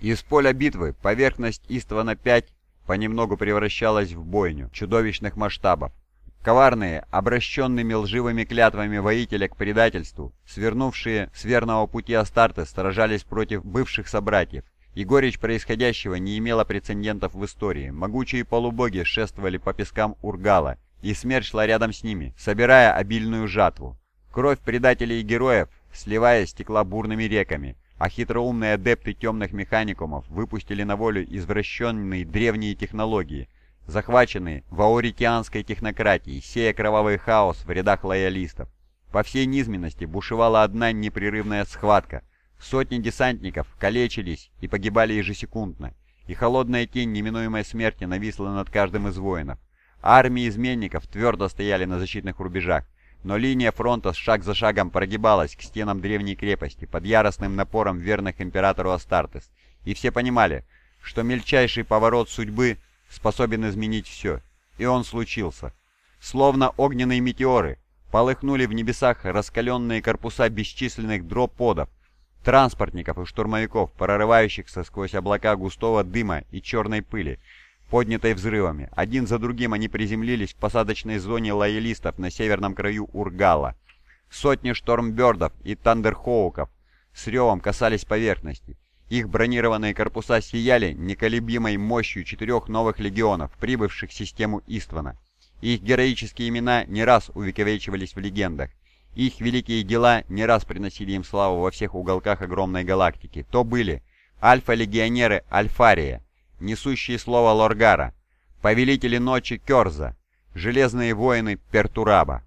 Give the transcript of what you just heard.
Из поля битвы поверхность Иствана-5 понемногу превращалась в бойню чудовищных масштабов. Коварные, обращенными лживыми клятвами воителя к предательству, свернувшие с верного пути Астарты, сражались против бывших собратьев, и горечь происходящего не имела прецедентов в истории. Могучие полубоги шествовали по пескам Ургала, и смерть шла рядом с ними, собирая обильную жатву. Кровь предателей и героев, сливаясь, стекла бурными реками, а хитроумные адепты темных механикумов выпустили на волю извращенные древние технологии, захваченные ваоритианской технократией, сея кровавый хаос в рядах лоялистов. По всей низменности бушевала одна непрерывная схватка. Сотни десантников калечились и погибали ежесекундно, и холодная тень неминуемой смерти нависла над каждым из воинов. Армии изменников твердо стояли на защитных рубежах, но линия фронта шаг за шагом прогибалась к стенам древней крепости под яростным напором верных императору Астартес, и все понимали, что мельчайший поворот судьбы способен изменить все, и он случился. Словно огненные метеоры, полыхнули в небесах раскаленные корпуса бесчисленных дроподов, транспортников и штурмовиков, прорывающихся сквозь облака густого дыма и черной пыли, поднятой взрывами. Один за другим они приземлились в посадочной зоне лоялистов на северном краю Ургала. Сотни штормбердов и тандерхоуков с ревом касались поверхности. Их бронированные корпуса сияли неколебимой мощью четырех новых легионов, прибывших в систему Иствана. Их героические имена не раз увековечивались в легендах. Их великие дела не раз приносили им славу во всех уголках огромной галактики. То были альфа-легионеры Альфария, несущие слово Лоргара, повелители ночи Керза, железные воины Пертураба.